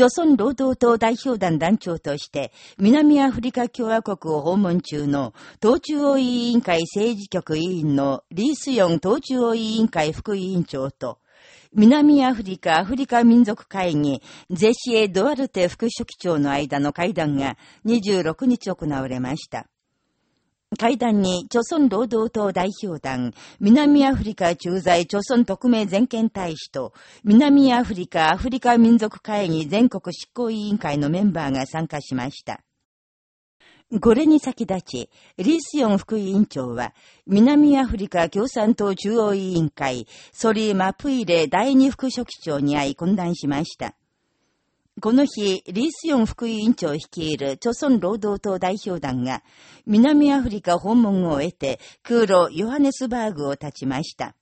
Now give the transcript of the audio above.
朝鮮労働党代表団団長として、南アフリカ共和国を訪問中の、党中央委員会政治局委員のリースヨン党中央委員会副委員長と、南アフリカアフリカ民族会議、ゼシエ・ドワルテ副書記長の間の会談が26日行われました。会談に、朝鮮労働党代表団、南アフリカ駐在朝鮮特命全権大使と、南アフリカアフリカ民族会議全国執行委員会のメンバーが参加しました。これに先立ち、リースヨン副委員長は、南アフリカ共産党中央委員会、ソリー・マプイレ第二副書記長に会い懇談しました。この日、リースヨン副委員長率いる朝鮮労働党代表団が、南アフリカ訪問を終えて、空路ヨハネスバーグを立ちました。